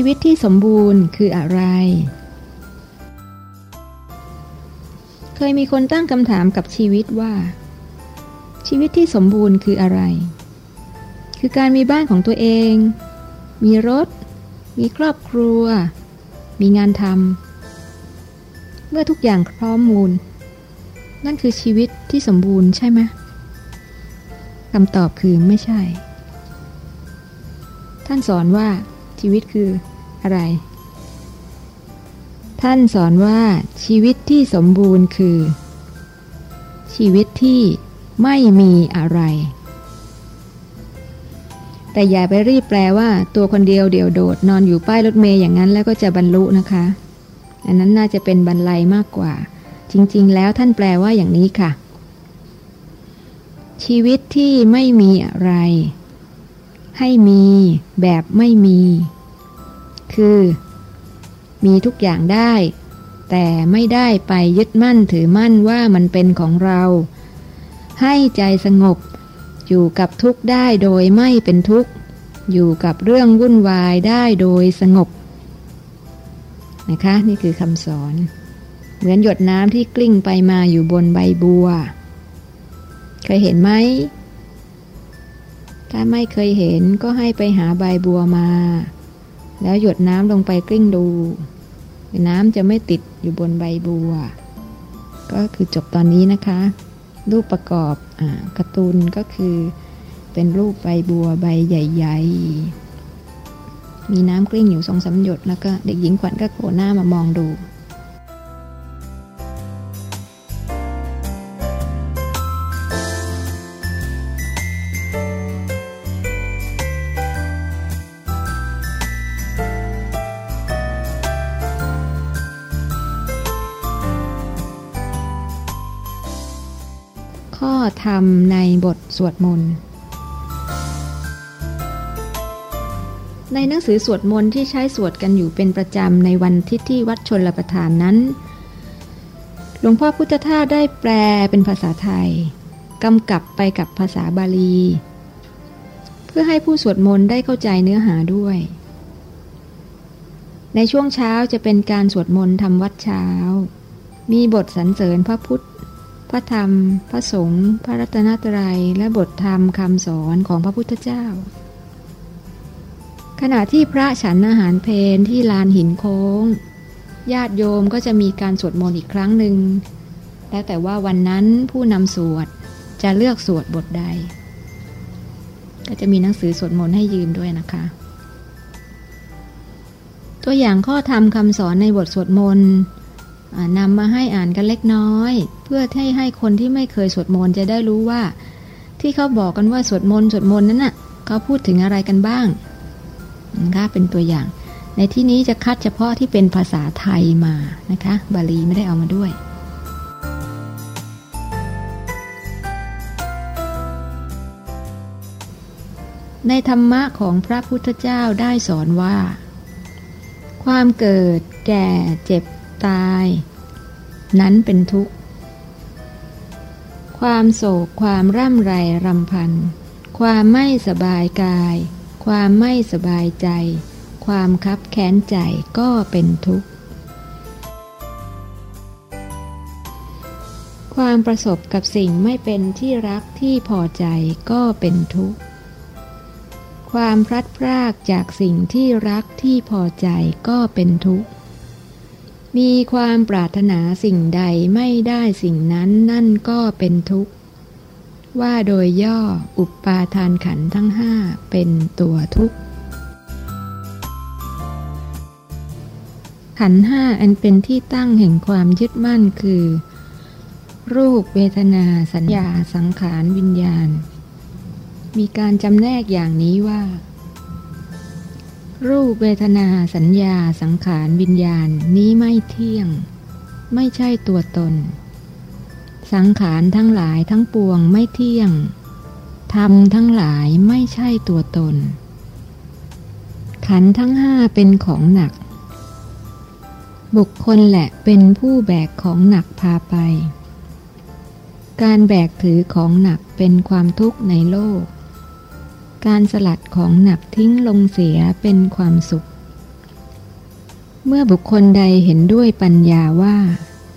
ชีวิตที่สมบูรณ์คืออะไร เคยมีคนตั้งคำถามกับชีวิตว่า ชีวิตที่สมบูรณ์คืออะไร คือการมีบ้านของตัวเอง มีรถ มีครอบครัว มีงานทำ เมื่อทุกอย่างพร้อมมูล นั่นคือชีวิตที่สมบูรณ์ใช่ไหมคำตอบคือไม่ใช่ ท่านสอนว่า ชีวิตคืออะไร ท่านสอนว่าชีวิตที่สมบูรณ์คือ ชีวิตที่ไม่มีอะไร แต่อย่าไปรีบแปลว่าตัวคนเดียวเดี่ยวโดด นอนอยู่ป้ายรถเมย์อย่างนั้นแล้วก็จะบรรลุนะคะ อันนั้นน่าจะเป็นบรรลัยมากกว่า จริง ๆ แล้วท่านแปลว่าอย่างนี้ค่ะ ชีวิตที่ไม่มีอะไร ให้มีแบบไม่มี คือ มีทุกอย่างได้ แต่ไม่ได้ไปยึดมั่นถือมั่นว่ามันเป็นของเรา ให้ใจสงบ อยู่กับทุกได้โดยไม่เป็นทุกข์ อยู่กับเรื่องวุ่นวายได้โดยสงบ นะคะ นี่คือคำสอน เหมือนหยดน้ำที่กลิ้งไปมาอยู่บนใบบัว เคยเห็นไหม ถ้าไม่เคยเห็นก็ให้ไปหาใบบัวมา แล้วหยดน้ำลงไปกลิ้งดู น้ำจะไม่ติดอยู่บนใบบัว ก็คือจบตอนนี้นะคะ รูปประกอบอกระตูนก็คือ เป็นรูปใบบัวใบใหญ่ๆ มีน้ำกลิ้งอยู่สองสาหยดแล้วก็เด็กหญิงขวัญก็โผล่หน้ามามองดู ธรรมในบทสวดมนต์ในหนังสือสวดมนต์ที่ใช้สวดกันอยู่เป็นประจำในวันทิศที่วัดชนลประทานนั้น หลวงพ่อพุทธทาสได้แปลเป็นภาษาไทยกำกับไปกับภาษาบาลี เพื่อให้ผู้สวดมนต์ได้เข้าใจเนื้อหาด้วย ในช่วงเช้าจะเป็นการสวดมนต์ทำวัดเช้า มีบทสรรเสริญพระพุทธ พระธรรม พระสงฆ์พระรัตนตรัย และบทธรรมคำสอนของพระพุทธเจ้า ขณะที่พระฉันอาหารเพนที่ลานหินโค้ง ญาติโยมก็จะมีการสวดมนต์อีกครั้งหนึ่งแล้วแต่ว่าวันนั้นผู้นำสวดจะเลือกสวดบทใด ก็จะมีหนังสือสวดมนต์ให้ยืมด้วยนะคะ ตัวอย่างข้อธรรมคำสอนในบทสวดมนต์ นำมาให้อ่านกันเล็กน้อย เพื่อให้ให้คนที่ไม่เคยสวดมนต์จะได้รู้ว่า ที่เขาบอกกันว่าสวดมนต์สวดมนต์นั้นน่ะเขาพูดถึงอะไรกันบ้างนะคะเป็นตัวอย่าง ในที่นี้จะคัดเฉพาะที่เป็นภาษาไทยมานะคะบาลีไม่ได้เอามาด้วยในธรรมะของพระพุทธเจ้าได้สอนว่า ความเกิดแก่เจ็บ ตาย นั้นเป็นทุกข์ ความโศกความร่ำไรรำพัน ความไม่สบายกาย ความไม่สบายใจ ความคับแค้นใจก็เป็นทุกข์ ความประสบกับสิ่งไม่เป็นที่รักที่พอใจก็เป็นทุกข์ความพลัดพรากจากสิ่งที่รักที่พอใจก็เป็นทุกข์ มีความปรารถนาสิ่งใดไม่ได้สิ่งนั้นนั่นก็เป็นทุกข์ ว่าโดยย่ออุปปาทานขันทั้งห้าเป็นตัวทุกข์ ขันห้าอันเป็นที่ตั้งแห่งความยึดมั่นคือ รูปเวทนาสัญญาสังขารวิญญาณ มีการจำแนกอย่างนี้ว่า รูปเวทนาสัญญาสังขารวิญญาณนี้ไม่เที่ยง ไม่ใช่ตัวตน สังขารทั้งหลายทั้งปวงไม่เที่ยงธรรมทั้งหลายไม่ใช่ตัวตน ขันทั้งห้าเป็นของหนัก บุคคลแหละเป็นผู้แบกของหนักพาไป การแบกถือของหนักเป็นความทุกข์ในโลก การสลัดของหนักทิ้งลงเสียเป็นความสุข เมื่อบุคคลใดเห็นด้วยปัญญาว่า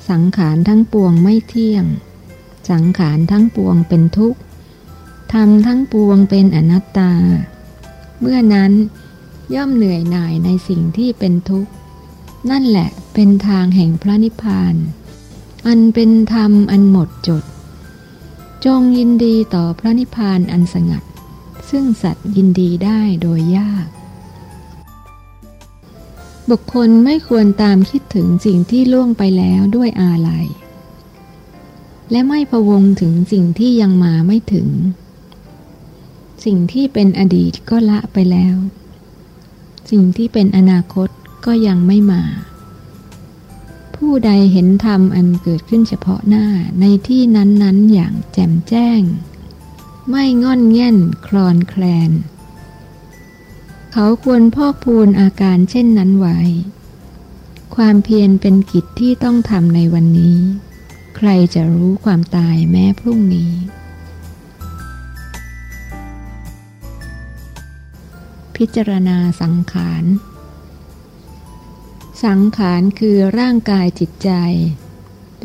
สังขารทั้งปวงไม่เที่ยง สังขารทั้งปวงเป็นทุกข์ทำทั้งปวงเป็นอนัตตา เมื่อนั้นย่อมเหนื่อยหน่ายในสิ่งที่เป็นทุกข์ นั่นแหละเป็นทางแห่งพระนิพพาน อันเป็นธรรมอันหมดจด จงยินดีต่อพระนิพพานอันสงัด ซึ่งสัตว์ยินดีได้โดยยาก บุคคลไม่ควรตามคิดถึงสิ่งที่ล่วงไปแล้วด้วยอาลัย และไม่พวงถึงสิ่งที่ยังมาไม่ถึง สิ่งที่เป็นอดีตก็ละไปแล้ว สิ่งที่เป็นอนาคตก็ยังไม่มา ผู้ใดเห็นธรรมอันเกิดขึ้นเฉพาะหน้าในที่นั้นๆอย่างแจ่มแจ้ง ไม่ง่อนแง่นคลอนแคลน เขาควรพอกพูนอาการเช่นนั้นไว้ ความเพียรเป็นกิจที่ต้องทำในวันนี้ ใครจะรู้ความตายแม้พรุ่งนี้ พิจารณาสังขาร สังขารคือร่างกายจิตใจ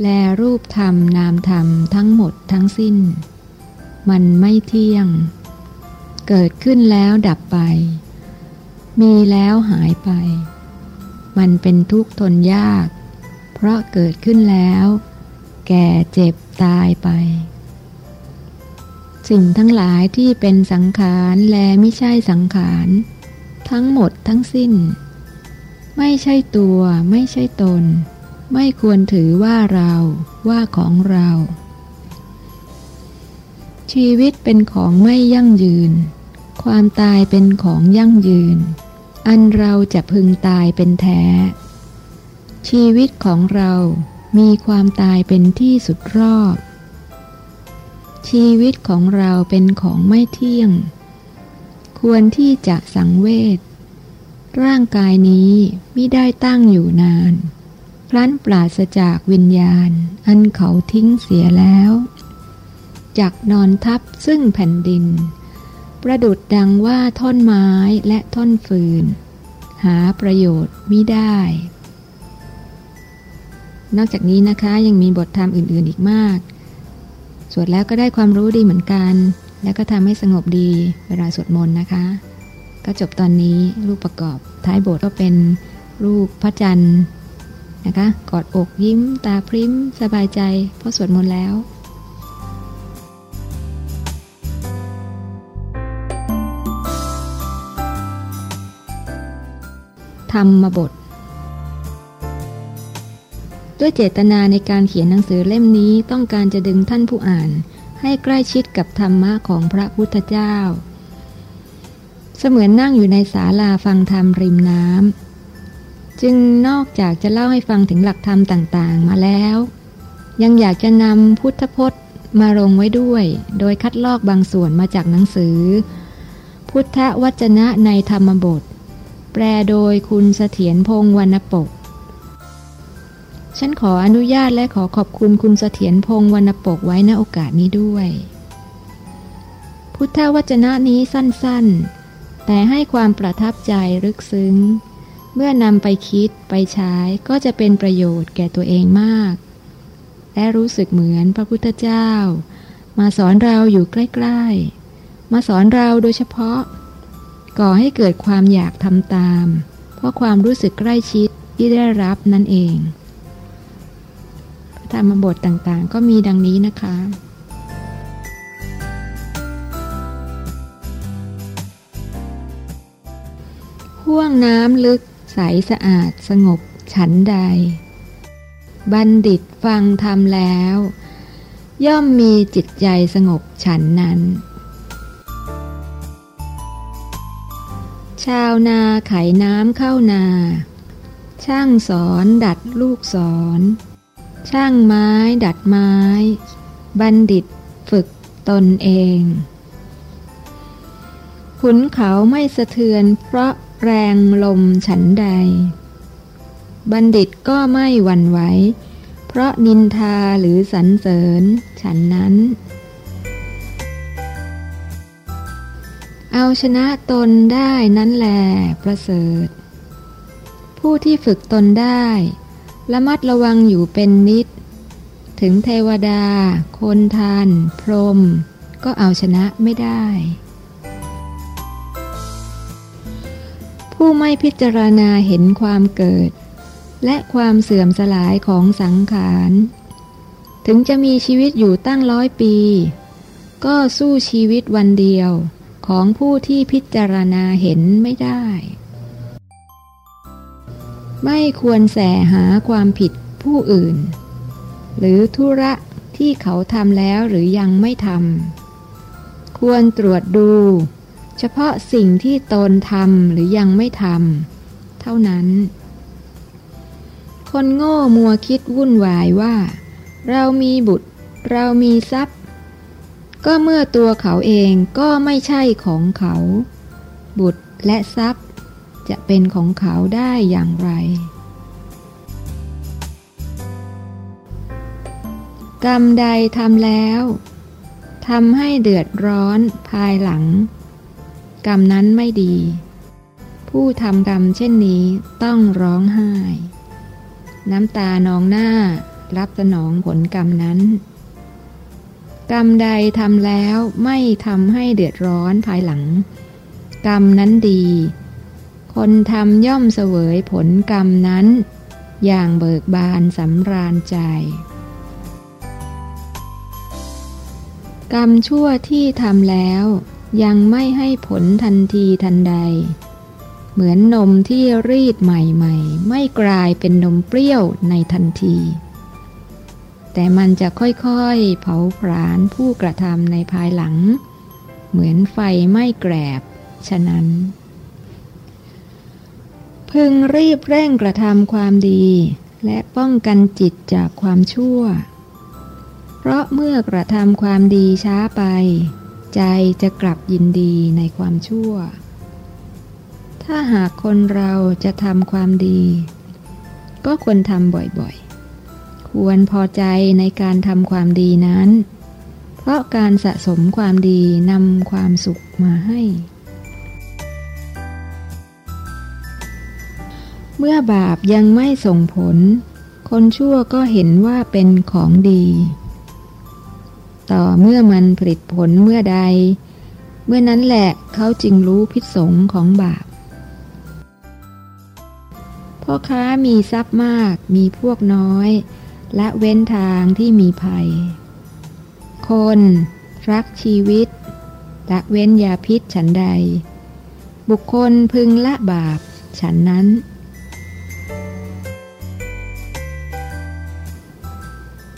และรูปธรรมนามธรรมทั้งหมดทั้งสิ้น มันไม่เที่ยง เกิดขึ้นแล้วดับไป มีแล้วหายไป มันเป็นทุกข์ทนยาก เพราะเกิดขึ้นแล้ว แก่เจ็บตายไป สิ่งทั้งหลายที่เป็นสังขารและไม่ใช่สังขาร ทั้งหมดทั้งสิ้น ไม่ใช่ตัวไม่ใช่ตน ไม่ควรถือว่าเราว่าของเรา ชีวิตเป็นของไม่ยั่งยืน ความตายเป็นของยั่งยืน อันเราจะพึงตายเป็นแท้ ชีวิตของเรามีความตายเป็นที่สุดรอบ ชีวิตของเราเป็นของไม่เที่ยง ควรที่จะสังเวช ร่างกายนี้ไม่ได้ตั้งอยู่นานพลันปราศจากวิญญาณ อันเขาทิ้งเสียแล้ว จากนอนทับซึ่งแผ่นดิน ประดุดดังว่าท่อนไม้และท่อนฟืน หาประโยชน์ไม่ได้ นอกจากนี้นะคะยังมีบทธรรมอื่นๆอีกมาก สวดแล้วก็ได้ความรู้ดีเหมือนกัน แล้วก็ทำให้สงบดีเวลาสวดมนต์นะคะ ก็จบตอนนี้รูปประกอบท้ายบทก็เป็นรูปพระจันทร์นะคะกอดอกยิ้ม ตาพริ้ม สบายใจเพราะสวดมนต์แล้ว รรมบท ด้วยเจตนาในการเขียนหนังสือเล่มนี้ต้องการจะดึงท่านผู้อ่าน ให้ใกล้ชิดกับธรรมะของพระพุทธเจ้า เสมือนนั่งอยู่ในศาลาฟังธรรมริมน้ำจึงนอกจากจะเล่าให้ฟังถึงหลักธรรมต่างๆ มาแล้ว ยังอยากจะนำพุทธพจน์มาลงไว้ด้วย โดยคัดลอกบางส่วนมาจากหนังสือ พุทธวจนะในธรรมบท แปลโดยคุณเสถียรพงษ์วรรณปก ฉันขออนุญาตและขอขอบคุณคุณเสถียรพงศ์วรรณปกไว้ณโอกาสนี้ด้วย พุทธวจนะนี้สั้นๆ แต่ให้ความประทับใจลึกซึ้ง เมื่อนำไปคิดไปใช้ก็จะเป็นประโยชน์แก่ตัวเองมาก และรู้สึกเหมือนพระพุทธเจ้า มาสอนเราอยู่ใกล้ ๆ มาสอนเราโดยเฉพาะ ก่อให้เกิดความอยากทำตาม เพราะความรู้สึกใกล้ชิดที่ได้รับนั่นเองพระธรรมบทต่างๆ ก็มีดังนี้นะคะ ห่วงน้ำลึกใสสะอาดสงบฉันใด บัณฑิตฟังธรรมแล้ว ย่อมมีจิตใจสงบฉันนั้น ชาวนาไขน้ำเข้านา ช่างสอนดัดลูกสอน ช่างไม้ดัดไม้ บัณฑิตฝึกตนเอง ขุนเขาไม่สะเทือนเพราะแรงลมฉันใด บัณฑิตก็ไม่หวั่นไหว เพราะนินทาหรือสรรเสริญฉันนั้น เอาชนะตนได้นั้นแหลประเสริฐ ผู้ที่ฝึกตนได้ระมัดระวังอยู่เป็นนิด ถึงเทวดา คนทาน พรหมก็เอาชนะไม่ได้ ผู้ไม่พิจารณาเห็นความเกิด และความเสื่อมสลายของสังขาร ถึงจะมีชีวิตอยู่ตั้งร้อยปี ก็สู้ชีวิตวันเดียว ของผู้ที่พิจารณาเห็นไม่ได้ ไม่ควรแสหาความผิดผู้อื่น หรือธุระที่เขาทำแล้วหรือยังไม่ทำควรตรวจดู เฉพาะสิ่งที่ตนทำหรือยังไม่ทำเท่านั้น คนโง่มัวคิดวุ่นวายว่า เรามีบุตร เรามีทรัพย์ ก็เมื่อตัวเขาเองก็ไม่ใช่ของเขา บุตรและทรัพย์จะเป็นของเขาได้อย่างไร กรรมใดทำแล้วทำให้เดือดร้อนภายหลัง กรรมนั้นไม่ดี ผู้ทำกรรมเช่นนี้ต้องร้องไห้ น้ำตานองหน้ารับสนองผลกรรมนั้น กรรมใดทำแล้วไม่ทำให้เดือดร้อนภายหลัง กรรมนั้นดี คนทำย่อมเสวยผลกรรมนั้น อย่างเบิกบานสำราญใจ กรรมชั่วที่ทำแล้วยังไม่ให้ผลทันทีทันใด เหมือนนมที่รีดใหม่ๆ ไม่กลายเป็นนมเปรี้ยวในทันที แต่มันจะค่อยๆ เผาผลาญผู้กระทำในภายหลัง เหมือนไฟไม่แกรบ ฉะนั้น พึงรีบเร่งกระทำความดี และป้องกันจิตจากความชั่ว เพราะเมื่อกระทำความดีช้าไป ใจจะกลับยินดีในความชั่ว ถ้าหากคนเราจะทำความดี ก็ควรทำบ่อยๆ ควรพอใจในการทำความดีนั้น เพราะการสะสมความดีนำความสุขมาให้ เมื่อบาปยังไม่ส่งผล คนชั่วก็เห็นว่าเป็นของดี ต่อเมื่อมันผลิตผลเมื่อใด เมื่อนั้นแหละเขาจึงรู้พิษสงของบาปพ่อค้ามีทรัพย์มากมีพวกน้อย และเว้นทางที่มีภัย คน รักชีวิต ละเว้นยาพิษฉันใด บุคคลพึงละบาปฉันนั้น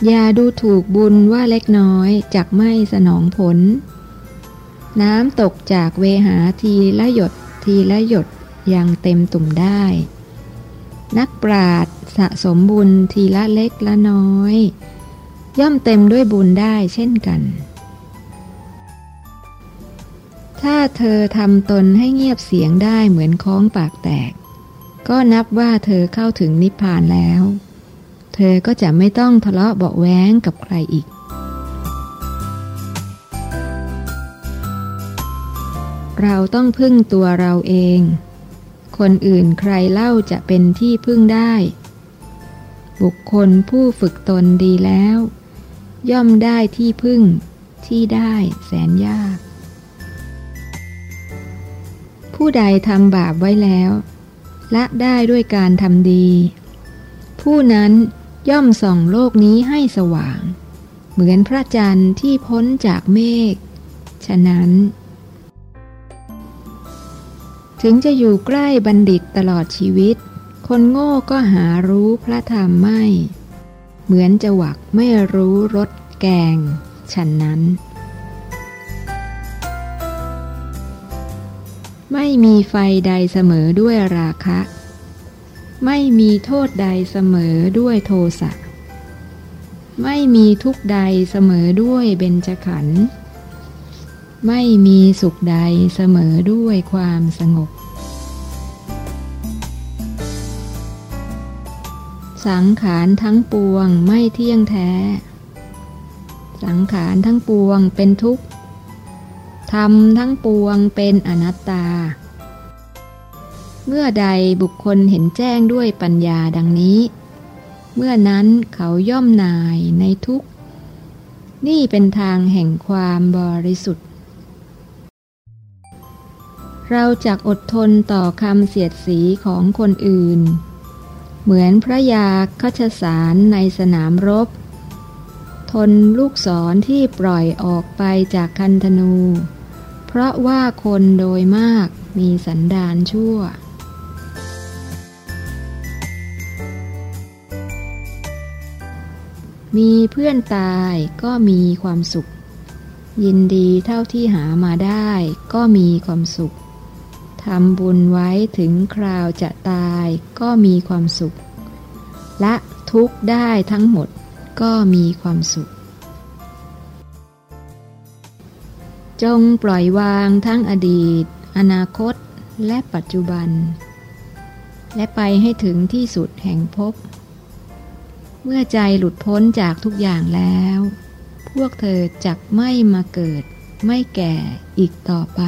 อย่าดูถูกบุญว่าเล็กน้อยจากไม่สนองผล น้ำตกจากเวหาทีละหยดทีละหยดยังเต็มตุ่มได้ นักปราดสะสมบุญทีละเล็กละน้อย ย่อมเต็มด้วยบุญได้เช่นกัน ถ้าเธอทำตนให้เงียบเสียงได้เหมือนคล้องปากแตก ก็นับว่าเธอเข้าถึงนิพพานแล้ว เธอก็จะไม่ต้องทะเลาะเบาแว้งกับใครอีกเราต้องพึ่งตัวเราเอง คนอื่นใครเล่าจะเป็นที่พึ่งได้ บุคคลผู้ฝึกตนดีแล้ว ย่อมได้ที่พึ่ง ที่ได้แสนยาก ผู้ใดทำบาปไว้แล้วละได้ด้วยการทำดี ผู้นั้นย่อมส่องโลกนี้ให้สว่าง เหมือนพระจันทร์ที่พ้นจากเมฆ ฉะนั้น ถึงจะอยู่ใกล้บัณฑิตตลอดชีวิต คนโง่ก็หารู้พระธรรมไม่ เหมือนจะหวักไม่รู้รสแกง ฉันนั้น ไม่มีไฟใดเสมอด้วยราคะ ไม่มีโทษใดเสมอด้วยโทสะ ไม่มีทุกใดเสมอด้วยเบญจขันธ์ ไม่มีสุขใดเสมอด้วยความสงบ สังขารทั้งปวงไม่เที่ยงแท้ สังขารทั้งปวงเป็นทุกข์ธรรมทั้งปวงเป็นอนัตตา เมื่อใดบุคคลเห็นแจ้งด้วยปัญญาดังนี้ เมื่อนั้นเขาย่อมนายในทุกนี่เป็นทางแห่งความบริสุทธิ์ เราจักอดทนต่อคำเสียดสีของคนอื่น เหมือนพระยาคชสารในสนามรบ ทนลูกศรที่ปล่อยออกไปจากคันธนู เพราะว่าคนโดยมากมีสันดานชั่วมีเพื่อนตายก็มีความสุข ยินดีเท่าที่หามาได้ก็มีความสุข ทำบุญไว้ถึงคราวจะตายก็มีความสุข และทุกได้ทั้งหมดก็มีความสุข จงปล่อยวางทั้งอดีต อนาคตและปัจจุบัน และไปให้ถึงที่สุดแห่งภพเมื่อใจหลุดพ้นจากทุกอย่างแล้ว พวกเธอจักไม่มาเกิด ไม่แก่อีกต่อไป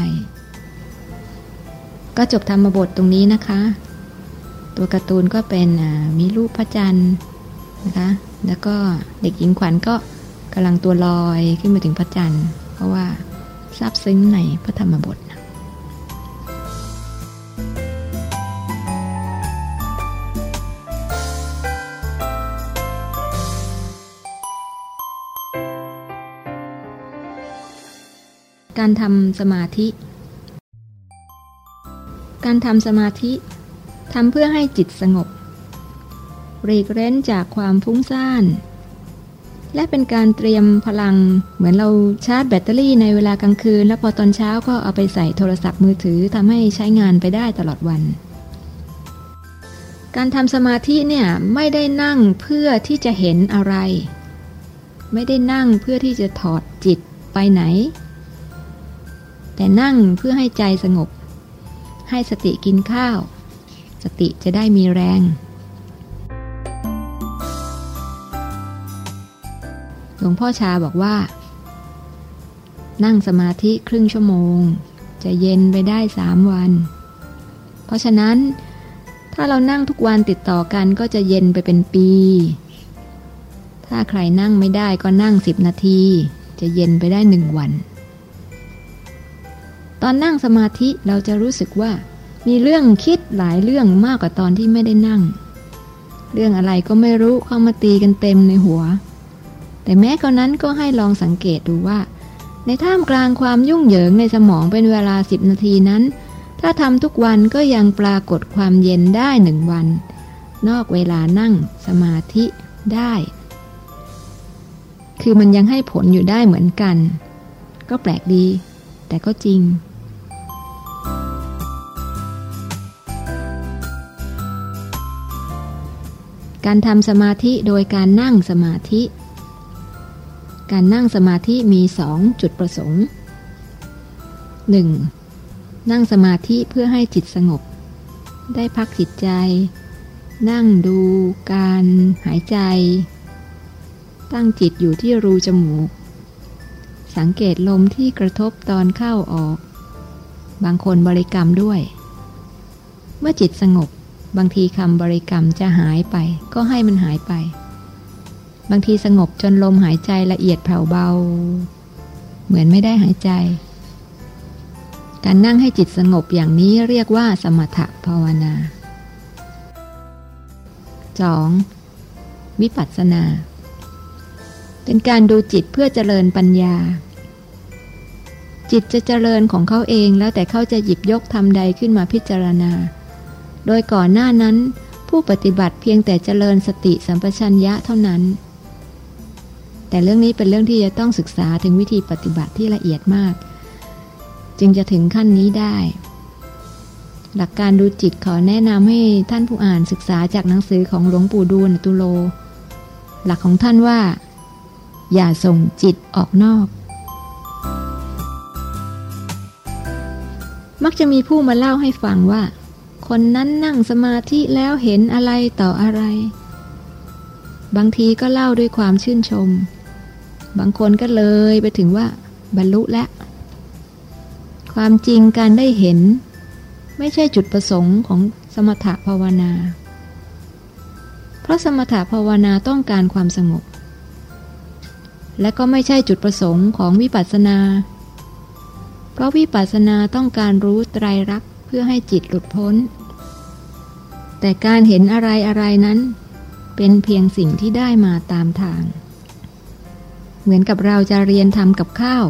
ก็จบธรรมบทตรงนี้นะคะ ตัวการ์ตูนก็เป็นมีรูปพระจันทร์นะคะ แล้วก็เด็กหญิงขวัญก็กำลังตัวลอยขึ้นมาถึงพระจันทร์ เพราะว่าซาบซึ้งในพระธรรมบทการทำสมาธิ การทำสมาธิทำเพื่อให้จิตสงบเรีกเร้นจากความฟุ้งซ่าน และเป็นการเตรียมพลังเหมือนเราชาร์จแบตเตอรี่ในเวลากลางคืน แล้วพอตอนเช้าก็เอาไปใส่โทรศัพท์มือถือทำให้ใช้งานไปได้ตลอดวัน การทำสมาธิเนี่ยไม่ได้นั่งเพื่อที่จะเห็นอะไร ไม่ได้นั่งเพื่อที่จะถอดจิตไปไหน แต่นั่งเพื่อให้ใจสงบ ให้สติกินข้าว สติจะได้มีแรง หลวงพ่อชาบอกว่า นั่งสมาธิครึ่งชั่วโมง จะเย็นไปได้สามวัน เพราะฉะนั้น ถ้าเรานั่งทุกวันติดต่อกันก็จะเย็นไปเป็นปี ถ้าใครนั่งไม่ได้ก็นั่งสิบนาที จะเย็นไปได้หนึ่งวัน ตอนนั่งสมาธิเราจะรู้สึกว่า มีเรื่องคิดหลายเรื่องมากกว่าตอนที่ไม่ได้นั่ง เรื่องอะไรก็ไม่รู้เข้ามาตีกันเต็มในหัว แต่แม้กรนั้นก็ให้ลองสังเกตดูว่า ในท่ามกลางความยุ่งเหยิงในสมองเป็นเวลาสิบนาทีนั้น ถ้าทำทุกวันก็ยังปรากฏความเย็นได้หนึ่งวัน นอกเวลานั่งสมาธิได้ คือมันยังให้ผลอยู่ได้เหมือนกัน ก็แปลกดี แต่ก็จริง การทำสมาธิโดยการนั่งสมาธิ การนั่งสมาธิมีสองจุดประสงค์ 1. นั่งสมาธิเพื่อให้จิตสงบ ได้พักจิตใจ นั่งดูการหายใจ ตั้งจิตอยู่ที่รูจมูก สังเกตลมที่กระทบตอนเข้าออก บางคนบริกรรมด้วย เมื่อจิตสงบ บางทีคำบริกรรมจะหายไป ก็ให้มันหายไป บางทีสงบจนลมหายใจละเอียดแผ่วเบา เหมือนไม่ได้หายใจ การนั่งให้จิตสงบอย่างนี้เรียกว่าสมถภาวนา 2. วิปัสสนา เป็นการดูจิตเพื่อเจริญปัญญาจิตจะเจริญของเขาเองแล้วแต่เขาจะหยิบยกทำใดขึ้นมาพิจารณา โดยก่อนหน้านั้น ผู้ปฏิบัติเพียงแต่เจริญสติสัมปชัญญะเท่านั้น แต่เรื่องนี้เป็นเรื่องที่จะต้องศึกษาถึงวิธีปฏิบัติที่ละเอียดมาก จึงจะถึงขั้นนี้ได้ หลักการดูจิตขอแนะนำให้ท่านผู้อ่านศึกษาจากหนังสือของหลวงปู่ดูลตุโล หลักของท่านว่า อย่าส่งจิตออกนอกมักจะมีผู้มาเล่าให้ฟังว่า คนนั้นนั่งสมาธิแล้วเห็นอะไรต่ออะไร บางทีก็เล่าด้วยความชื่นชม บางคนก็เลยไปถึงว่า บรรลุแล้ว ความจริงการได้เห็น ไม่ใช่จุดประสงค์ของสมถภาวนา เพราะสมถภาวนาต้องการความสงบ และก็ไม่ใช่จุดประสงค์ของวิปัสสนา เพราะวิปัสสนาต้องการรู้ไตรลักษณ์ พื่อให้จิตหลุดพ้น แต่การเห็นอะไรอะไรนั้น เป็นเพียงสิ่งที่ได้มาตามทาง เหมือนกับเราจะเรียนทำกับข้าว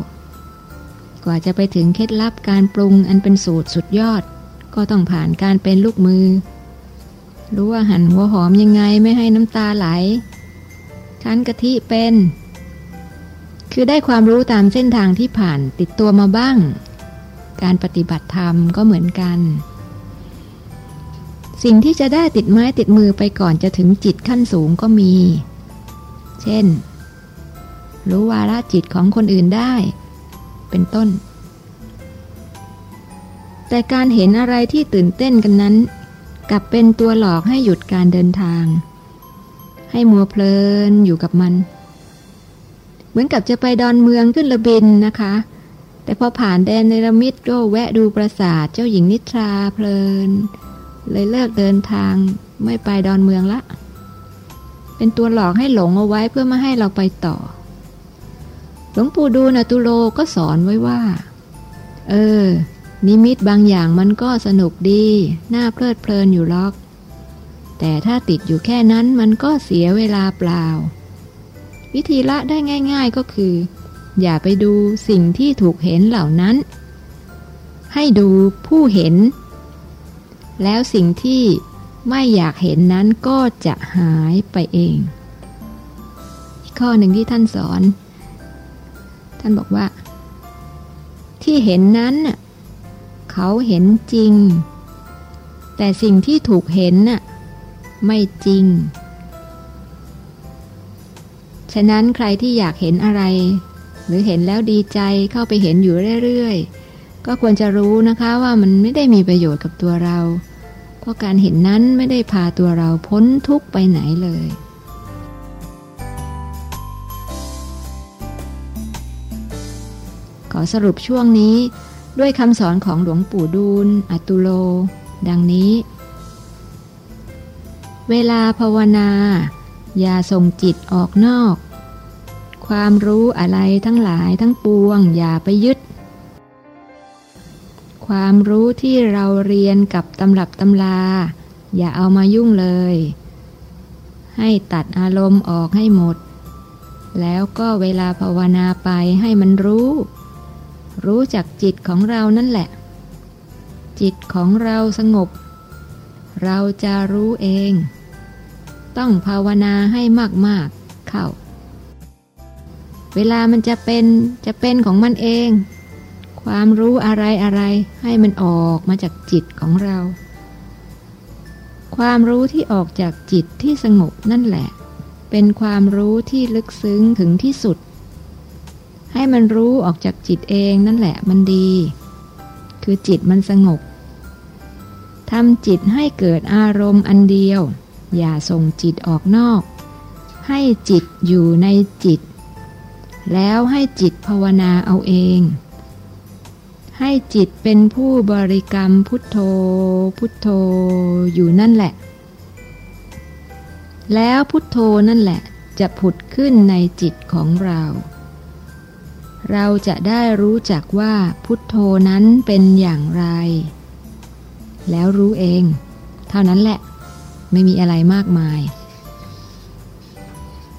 กว่าจะไปถึงเคล็ดลับการปรุงอันเป็นสูตรสุดยอด ก็ต้องผ่านการเป็นลูกมือ รู้ว่าหั่นหัวหอมยังไงไม่ให้น้ำตาไหลคั้นกะทิเป็น คือได้ความรู้ตามเส้นทางที่ผ่านติดตัวมาบ้าง การปฏิบัติธรรมก็เหมือนกัน สิ่งที่จะได้ติดไม้ติดมือไปก่อนจะถึงจิตขั้นสูงก็มี เช่น รู้วาระจิตของคนอื่นได้ เป็นต้น แต่การเห็นอะไรที่ตื่นเต้นกันนั้น กลับเป็นตัวหลอกให้หยุดการเดินทาง ให้มัวเพลินอยู่กับมัน เหมือนกับจะไปดอนเมืองขึ้นระบินนะคะ แต่พอผ่านแดนเนรมิตก็แวะดูปราสาทเจ้าหญิงนิทราเพลิน เลยเลิกเดินทางไม่ไปดอนเมืองละ เป็นตัวหลอกให้หลงเอาไว้เพื่อไม่ให้เราไปต่อ หลวงปู่ดูลตุโลก็สอนไว้ว่า เออ นิมิตบางอย่างมันก็สนุกดี น่าเพลิดเพลินอยู่ล็อก แต่ถ้าติดอยู่แค่นั้นมันก็เสียเวลาเปล่า วิธีละได้ง่าย ๆก็คือ อย่าไปดูสิ่งที่ถูกเห็นเหล่านั้น ให้ดูผู้เห็น แล้วสิ่งที่ไม่อยากเห็นนั้นก็จะหายไปเองอีกข้อหนึ่งที่ท่านสอน ท่านบอกว่า ที่เห็นนั้นเขาเห็นจริง แต่สิ่งที่ถูกเห็นน่ะไม่จริง ฉะนั้นใครที่อยากเห็นอะไร หรือเห็นแล้วดีใจเข้าไปเห็นอยู่เรื่อยๆ ก็ควรจะรู้นะคะว่ามันไม่ได้มีประโยชน์กับตัวเรา เพราะการเห็นนั้นไม่ได้พาตัวเราพ้นทุกไปไหนเลยขอสรุปช่วงนี้ด้วยคำสอนของหลวงปู่ดูล อตุโล ดังนี้ เวลาภาวนา อย่าส่งจิตออกนอก ความรู้อะไรทั้งหลายทั้งปวง อย่าไปยึด ความรู้ที่เราเรียนกับตำรับตำลา อย่าเอามายุ่งเลย ให้ตัดอารมณ์ออกให้หมด แล้วก็เวลาภาวนาไปให้มันรู้ รู้จักจิตของเรานั่นแหละ จิตของเราสงบ เราจะรู้เอง ต้องภาวนาให้มากๆ เข้า เวลามันจะเป็นจะเป็นของมันเอง ความรู้อะไรอะไรให้มันออกมาจากจิตของเรา ความรู้ที่ออกจากจิตที่สงบนั่นแหละ เป็นความรู้ที่ลึกซึ้งถึงที่สุด ให้มันรู้ออกจากจิตเองนั่นแหละมันดี คือจิตมันสงบทำจิตให้เกิดอารมณ์อันเดียว อย่าส่งจิตออกนอก ให้จิตอยู่ในจิต แล้วให้จิตภาวนาเอาเอง ให้จิตเป็นผู้บริกรรมพุทโธ พุทโธอยู่นั่นแหละ แล้วพุทโธนั่นแหละ จะผุดขึ้นในจิตของเรา เราจะได้รู้จักว่าพุทโธนั้นเป็นอย่างไร แล้วรู้เอง เท่านั้นแหละ ไม่มีอะไรมากมาย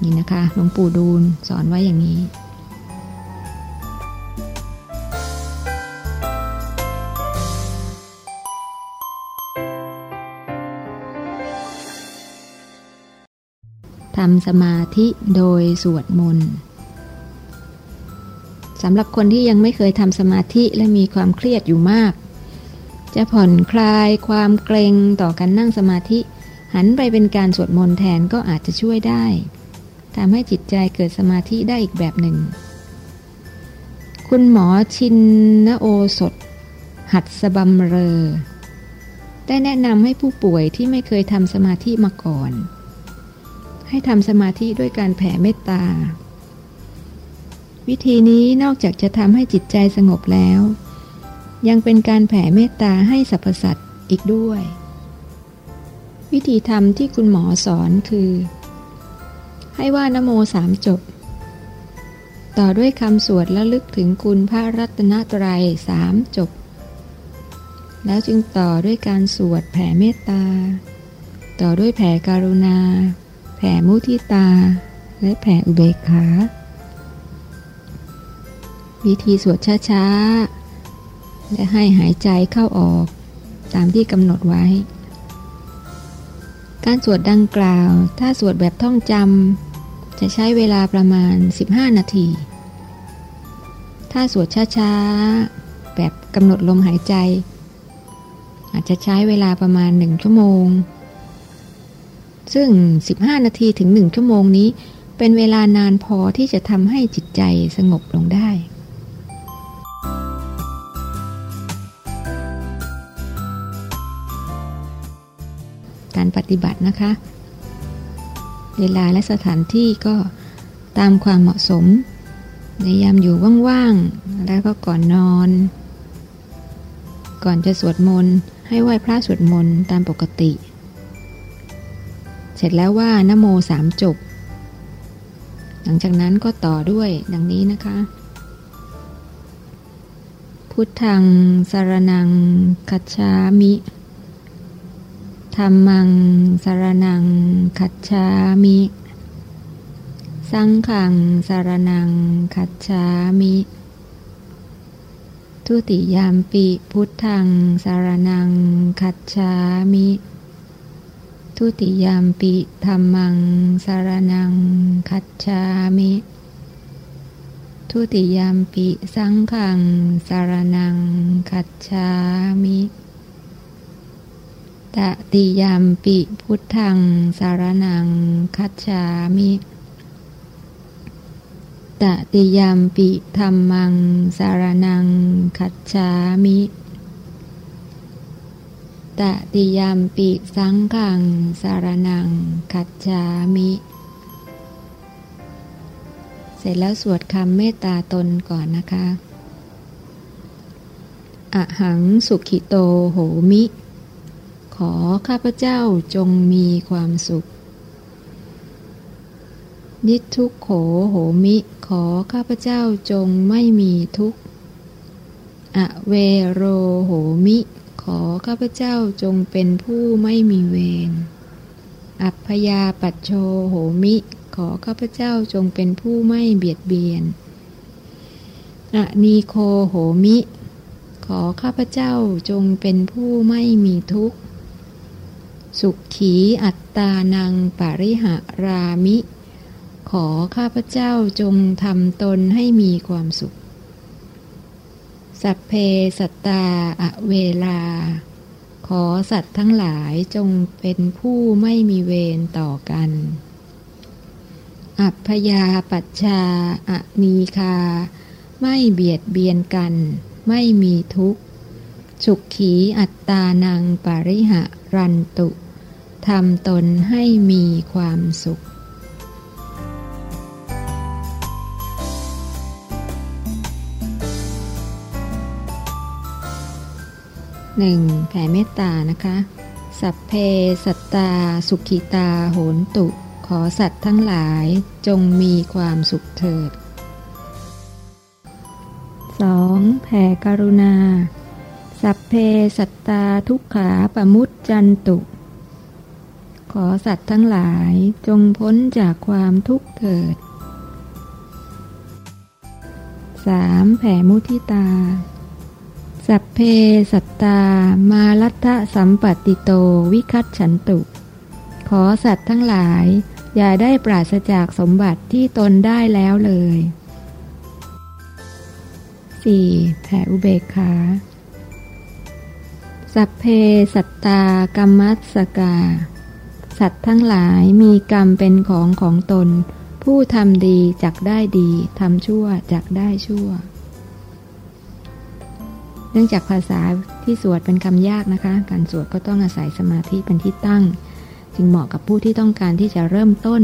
นี่นะคะหลวงปู่ดูลสอนไว้อย่างนี้ทำสมาธิโดยสวดมนต์สำหรับคนที่ยังไม่เคยทำสมาธิและมีความเครียดอยู่มาก จะผ่อนคลายความเกรงต่อการนั่งสมาธิ หันไปเป็นการสวดมนต์แทนก็อาจจะช่วยได้ ทำให้จิตใจเกิดสมาธิได้อีกแบบหนึ่ง คุณหมอชินนโอสดหัดสบัมเรอ ได้แนะนำให้ผู้ป่วยที่ไม่เคยทำสมาธิมาก่อน ให้ทำสมาธิด้วยการแผ่เมตตา วิธีนี้นอกจากจะทำให้จิตใจสงบแล้ว ยังเป็นการแผ่เมตตาให้สรรพสัตว์อีกด้วย วิธีทำที่คุณหมอสอนคือ ให้ว่านโมสามจบ ต่อด้วยคำสวดและลึกถึงคุณพระรัตนตรัยสามจบ แล้วจึงต่อด้วยการสวดแผ่เมตตา ต่อด้วยแผ่การุณา แผ่มุทิตา และแผ่อุเบกขา วิธีสวดช้าๆ และให้หายใจเข้าออกตามที่กำหนดไว้ การสวดดังกล่าว ถ้าสวดแบบท่องจำจะใช้เวลาประมาณ 15 นาที ถ้าสวดช้าๆ แบบกำหนดลมหายใจ อาจจะใช้เวลาประมาณ 1 ชั่วโมง ซึ่ง 15 นาทีถึง 1 ชั่วโมงนี้ เป็นเวลานานพอที่จะทำให้จิตใจสงบลงได้ารปฏิบัตินะคะ เวลาและสถานที่ก็ตามความเหมาะสม ในยามอยู่ว่างๆ แล้วก็ก่อนนอน ก่อนจะสวดมนต์ให้ไหว้พระสวดมนต์ตามปกติ เสร็จแล้วว่านโมสามจบ หลังจากนั้นก็ต่อด้วยดังนี้นะคะ พุทธังสารนังคัจฉามิ ธรรมังสารนังขัจฉามิ สังขังสารนังขัจฉามิ ทุติยามปิพุทธังสารนังขัจฉามิ ทุติยามปิธรรมังสารนังขัจฉามิ ทุติยามปิสังขังสารนังขัจฉามิ ตติยามปิพุทธังสารนังคัจฉามิตติยามปิธรรมังสารนังคัจฉามิตติยามปิสังฆังสารนังคัจฉามิ เสร็จแล้วสวดคำเมตตาตนก่อนนะคะอะหังสุขิโตโหมิ อข้าพเจ้าจงมีความสุข นิทุกโขโหมิ ขอข้าพเจ้าจงไม่มีทุกข์ อเวโรโหมิ ขอข้าพเจ้าจงเป็นผู้ไม่มีเวร อัพยาปัจโชโหมิ ขอข้าพเจ้าจงเป็นผู้ไม่เบียดเบียน อนีโคโหมิขอข้าพเจ้าจงเป็นผู้ไม่มีทุกข์ สุขีอัตตานังปริหารามิ ขอข้าพเจ้าจงทำตนให้มีความสุข สัพเพสัตตาอเวลา ขอสัตว์ทั้งหลายจงเป็นผู้ไม่มีเวรต่อกัน อัพยาปัชชาอนีคา ไม่เบียดเบียนกัน ไม่มีทุกข์ สุขขีอัตตานังปริหะ รันตุทำตนให้มีความสุข หนึ่งแผ่เมตตานะคะ สัพเพสัตตา สุขิตาโหนตุ ขอสัตว์ทั้งหลายจงมีความสุขเถิด 2. แผ่กรุณา สัพเพสัตตาทุกขาปมุตจันตุ ขอสัตว์ทั้งหลายจงพ้นจากความทุกข์เถิด 3. แผ่มุทิตา สัพเพสัตตามาลัทธสัมปติโตวิคัตฉันตุ ขอสัตว์ทั้งหลาย อย่าได้ปราศจากสมบัติที่ตนได้แล้วเลย 4. แผ่อุเบกขา สัพเพสัตตากรรมัสกา สัตว์ทั้งหลายมีกรรมเป็นของของตน ผู้ทำดีจักได้ดีทำชั่วจักได้ชั่ว เนื่องจากภาษาที่สวดเป็นคำยากนะคะ การสวดก็ต้องอาศัยสมาธิเป็นที่ตั้ง จึงเหมาะกับผู้ที่ต้องการที่จะเริ่มต้น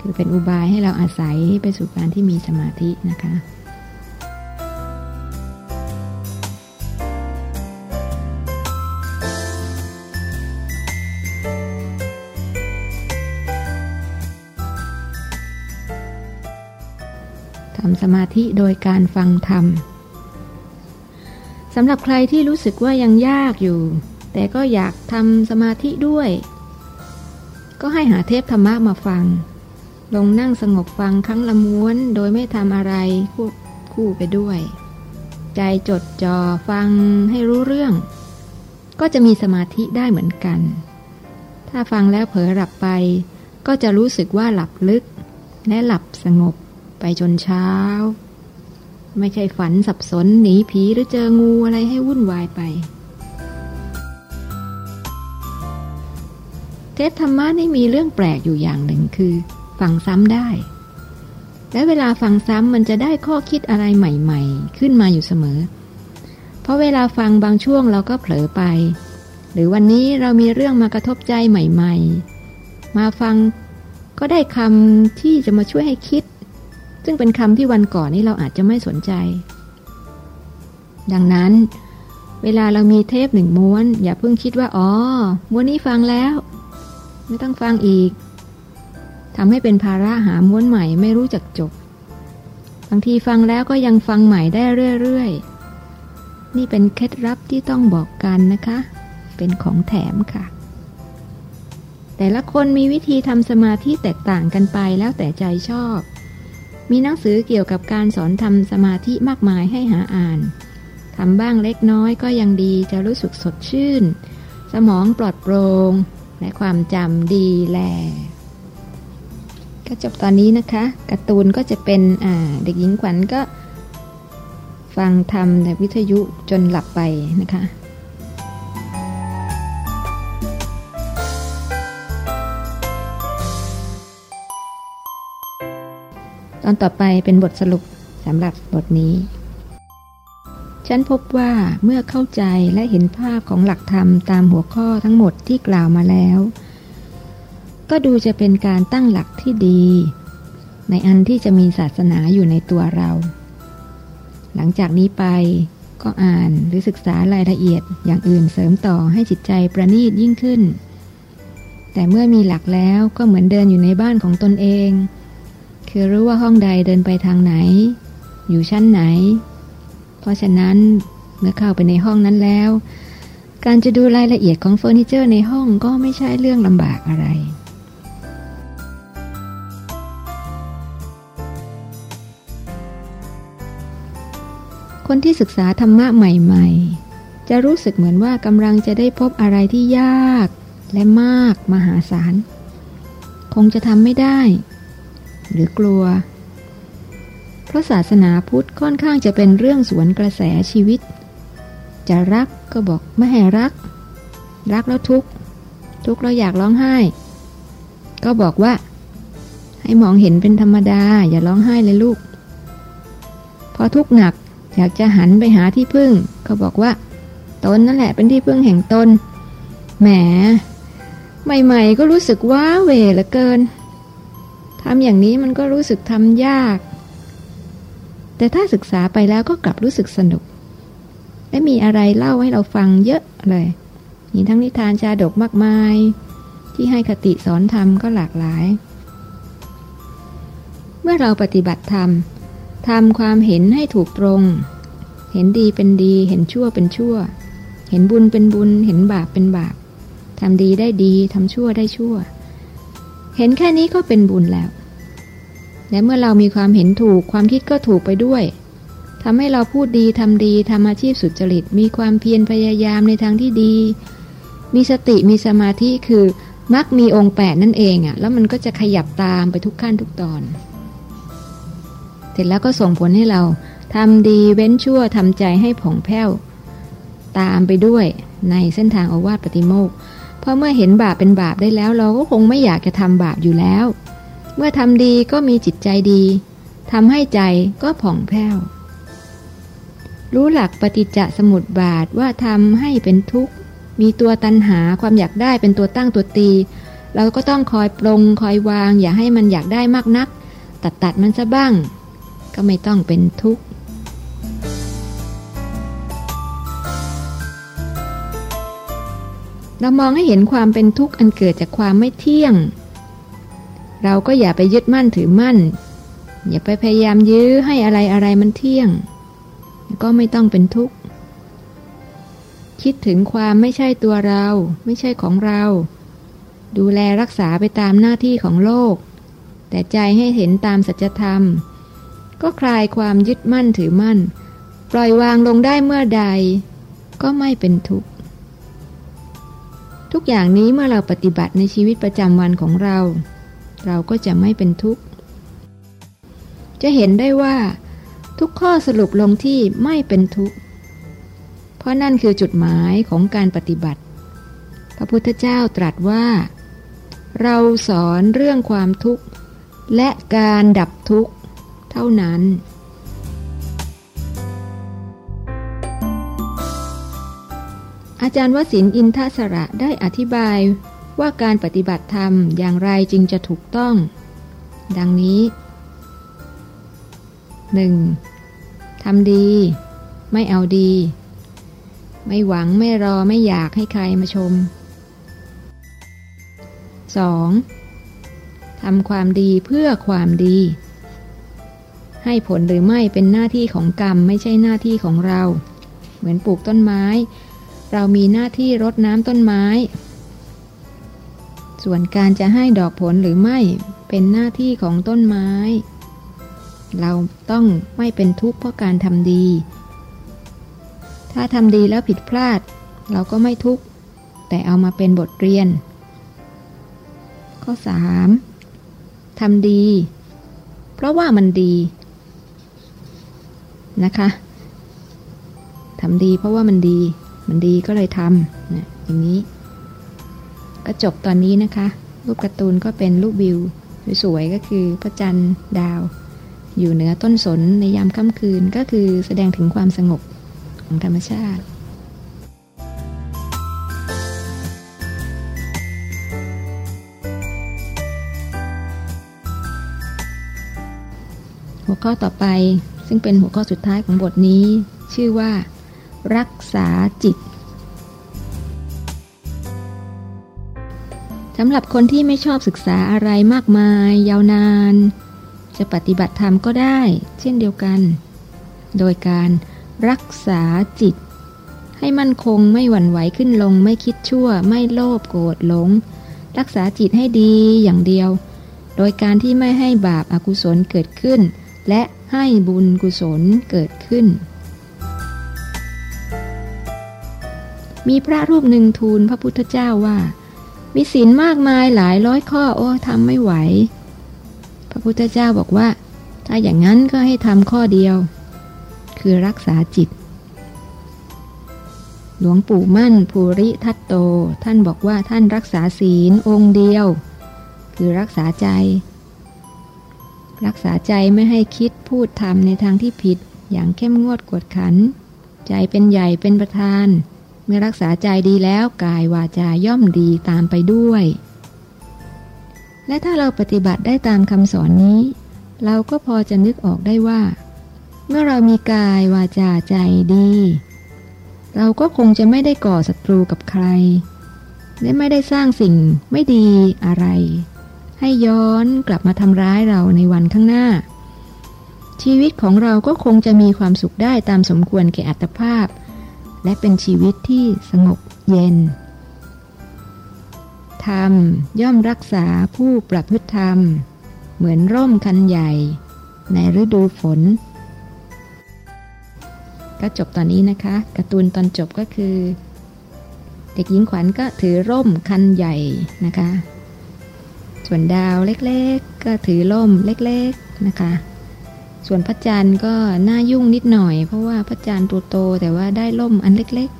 คือเป็นอุบายให้เราอาศัยไปสู่การที่มีสมาธินะคะ สมาธิโดยการฟังธรรมสำหรับใครที่รู้สึกว่ายังยากอยู่ แต่ก็อยากทำสมาธิด้วย ก็ให้หาเทพธรรมะมาฟัง ลงนั่งสงบฟังครั้งละม้วนโดยไม่ทำอะไรพูดคู่ไปด้วย ใจจดจ่อฟังให้รู้เรื่อง ก็จะมีสมาธิได้เหมือนกัน ถ้าฟังแล้วเผลอหลับไป ก็จะรู้สึกว่าหลับลึก และหลับสงบ ไปจนเช้า ไม่ใช่ฝันสับสนหนีผีหรือเจองูอะไรให้วุ่นวายไปเทศธรรมะนี่มีเรื่องแปลกอยู่อย่างหนึ่งคือ ฟังซ้ำได้ และเวลาฟังซ้ำมันจะได้ข้อคิดอะไรใหม่ ๆ ขึ้นมาอยู่เสมอ เพราะเวลาฟังบางช่วงเราก็เผลอไป หรือวันนี้เรามีเรื่องมากระทบใจใหม่ ๆ มาฟังก็ได้คำที่จะมาช่วยให้คิด ซึ่งเป็นคำที่วันก่อนนี้เราอาจจะไม่สนใจ ดังนั้น เวลาเรามีเทปหนึ่งม้วน อย่าเพิ่งคิดว่า อ๋อ ม้วนนี้ฟังแล้ว ไม่ต้องฟังอีกทำให้เป็นภาระหาม้วนใหม่ไม่รู้จักจบบางทีฟังแล้วก็ยังฟังใหม่ได้เรื่อยๆ นี่เป็นเคล็ดลับที่ต้องบอกกันนะคะ เป็นของแถมค่ะ แต่ละคนมีวิธีทำสมาธิแตกต่างกันไปแล้วแต่ใจชอบ มีหนังสือเกี่ยวกับการสอนทำสมาธิมากมายให้หาอ่าน ทำบ้างเล็กน้อยก็ยังดีจะรู้สึกสดชื่น สมองปลอดโปรง่งและความจำดีแลก็จบตอนนี้นะคะการ์ตูนก็จะเป็นเด็กหญิงขวัญก็ฟังทำในวิทยุจนหลับไปนะคะ ตอนต่อไปเป็นบทสรุปสำหรับบทนี้ ฉันพบว่าเมื่อเข้าใจและเห็นภาพของหลักธรรมตามหัวข้อทั้งหมดที่กล่าวมาแล้ว ก็ดูจะเป็นการตั้งหลักที่ดี ในอันที่จะมีศาสนาอยู่ในตัวเรา หลังจากนี้ไปก็อ่านหรือศึกษารายละเอียดอย่างอื่นเสริมต่อให้จิตใจประณีตยิ่งขึ้น แต่เมื่อมีหลักแล้วก็เหมือนเดินอยู่ในบ้านของตนเอง คือรู้ว่าห้องใดเดินไปทางไหน อยู่ชั้นไหน เพราะฉะนั้นเมื่อเข้าไปในห้องนั้นแล้ว การจะดูรายละเอียดของเฟอร์นิเจอร์ในห้องก็ไม่ใช่เรื่องลำบากอะไรคนที่ศึกษาธรรมะใหม่ๆ จะรู้สึกเหมือนว่ากำลังจะได้พบอะไรที่ยากและมากมหาศาล คงจะทำไม่ได้ หรือกลัว เพราะศาสนาพุทธค่อนข้างจะเป็นเรื่องสวนกระแสชีวิต จะรักก็บอกไม่ให้รัก รักแล้วทุกทุกแล้วอยากร้องไห้ ก็บอกว่า ให้มองเห็นเป็นธรรมดา อย่าร้องไห้เลยลูก พอทุกหนักอยากจะหันไปหาที่พึ่ง ก็บอกว่า ตนนั่นแหละเป็นที่พึ่งแห่งตนแหมใหม่ๆก็รู้สึกว้าเวเหลือเกิน ทำอย่างนี้มันก็รู้สึกทำยาก แต่ถ้าศึกษาไปแล้วก็กลับรู้สึกสนุก และมีอะไรเล่าให้เราฟังเยอะเลย มีทั้งนิทานชาดกมากมาย ที่ให้คติสอนธรรมก็หลากหลาย เมื่อเราปฏิบัติธรรมทำความเห็นให้ถูกตรง เห็นดีเป็นดี เห็นชั่วเป็นชั่ว เห็นบุญเป็นบุญ เห็นบาปเป็นบาปทำดีได้ดี ทำชั่วได้ชั่ว เห็นแค่นี้ก็เป็นบุญแล้ว และเมื่อเรามีความเห็นถูกความคิดก็ถูกไปด้วยทำให้เราพูดดีทำดีทำอาชีพสุจริต มีความเพียรพยายามในทางที่ดี มีสติมีสมาธิคือมักมีองค์แปดนั่นเองอะ่ะ แล้วมันก็จะขยับตามไปทุกขั้นทุกตอน เสร็จแล้วก็ส่งผลให้เราทำดีเว้นชั่วทำใจให้ผ่องแผ้ว ตามไปด้วยในเส้นทางอาวาสปฏิโมก เพราะเมื่อเห็นบาปเป็นบาปได้แล้ว เราก็คงไม่อยากจะทำบาปอยู่แล้ว เมื่อทำดีก็มีจิตใจดีทำให้ใจก็ผ่องแผ้ว รู้หลักปฏิจจสมุติบาทว่าทำให้เป็นทุกข์ มีตัวตันหาความอยากได้เป็นตัวตั้งตัวตี เราก็ต้องคอยปรงคอยวาง อย่าให้มันอยากได้มากนัก ตัดตัดมันซะบ้าง ก็ไม่ต้องเป็นทุกข์ เรามองให้เห็นความเป็นทุกข์อันเกิดจากความไม่เที่ยง เราก็อย่าไปยึดมั่นถือมั่น อย่าไปพยายามยื้อให้อะไรอะไรมันเที่ยง ก็ไม่ต้องเป็นทุกข์ คิดถึงความไม่ใช่ตัวเรา ไม่ใช่ของเรา ดูแลรักษาไปตามหน้าที่ของโลก แต่ใจให้เห็นตามสัจธรรม ก็คลายความยึดมั่นถือมั่น ปล่อยวางลงได้เมื่อใด ก็ไม่เป็นทุกข์ ทุกอย่างนี้เมื่อเราปฏิบัติในชีวิตประจำวันของเรา เราก็จะไม่เป็นทุกข์ จะเห็นได้ว่า ทุกข้อสรุปลงที่ไม่เป็นทุกข์ เพราะนั่นคือจุดหมายของการปฏิบัติ พระพุทธเจ้าตรัสว่า เราสอนเรื่องความทุกข์ และการดับทุกข์ เท่านั้น อาจารย์วสินอินทศระได้อธิบายว่าการปฏิบัติธรรมอย่างไรจึงจะถูกต้อง ดังนี้หนึ่งทำดี ไม่เอาดี ไม่หวังไม่รอไม่อยากให้ใครมาชม 2. ทำความดีเพื่อความดี ให้ผลหรือไม่เป็นหน้าที่ของกรรมไม่ใช่หน้าที่ของเรา เหมือนปลูกต้นไม้ เรามีหน้าที่รดน้ำต้นไม้ ส่วนการจะให้ดอกผลหรือไม่เป็นหน้าที่ของต้นไม้ เราต้องไม่เป็นทุกข์เพราะการทำดี ถ้าทำดีแล้วผิดพลาด เราก็ไม่ทุกข์ แต่เอามาเป็นบทเรียน ข้อ 3. ทำดี เพราะว่ามันดีนะคะทำดีเพราะว่ามันดี มันดีก็เลยทำนะอย่างนี้ ก็จบตอนนี้นะคะ รูปการ์ตูนก็เป็นรูปวิวสวยๆก็คือพระจันทร์ดาว อยู่เหนือต้นสนในยามค่ำคืนก็คือแสดงถึงความสงบของธรรมชาติหัวข้อต่อไปซึ่งเป็นหัวข้อสุดท้ายของบทนี้ ชื่อว่า รักษาจิตสำหรับคนที่ไม่ชอบศึกษาอะไรมากมาย ยาวนาน จะปฏิบัติธรรมก็ได้ เช่นเดียวกัน โดยการรักษาจิต ให้มั่นคงไม่หวั่นไหวขึ้นลง ไม่คิดชั่ว ไม่โลภโกรธหลง รักษาจิตให้ดีอย่างเดียว โดยการที่ไม่ให้บาปอากุศลเกิดขึ้น และให้บุญกุศลเกิดขึ้น มีพระรูปหนึ่งทูลพระพุทธเจ้าว่า มีศีลมากมายหลายร้อยข้อโอ้ทำไม่ไหว พระพุทธเจ้าบอกว่า ถ้าอย่างนั้นก็ให้ทำข้อเดียว คือรักษาจิต หลวงปู่มั่นภูริทัตโต ท่านบอกว่าท่านรักษาศีลองค์เดียว คือรักษาใจ รักษาใจไม่ให้คิดพูดทำในทางที่ผิดอย่างเข้มงวดกวดขัน ใจเป็นใหญ่เป็นประธาน มื่อรักษาใจดีแล้วกายวาจาย่อมดีตามไปด้วย และถ้าเราปฏิบัติได้ตามคำสอนนี้ เราก็พอจะนึกออกได้ว่า เมื่อเรามีกายวาจาใจดี เราก็คงจะไม่ได้ก่อศัตรูกับใคร และไม่ได้สร้างสิ่งไม่ดีอะไร ให้ย้อนกลับมาทำร้ายเราในวันข้างหน้าชีวิตของเราก็คงจะมีความสุขได้ตามสมควรแก่อัตภาพ และเป็นชีวิตที่สงบเย็น ธรรมย่อมรักษาผู้ประพฤติธรรม เหมือนร่มคันใหญ่ ในฤดูฝน ก็จบตอนนี้นะคะการ์ตูนตอนจบก็คือ เด็กหญิงขวัญก็ถือร่มคันใหญ่นะคะ ส่วนดาวเล็กๆ ก็ถือร่มเล็กๆนะคะ ส่วนพระจันทร์ก็น่ายุ่งนิดหน่อย เพราะว่าพระจันทร์ตัวโตแต่ว่าได้ล่มอันเล็ก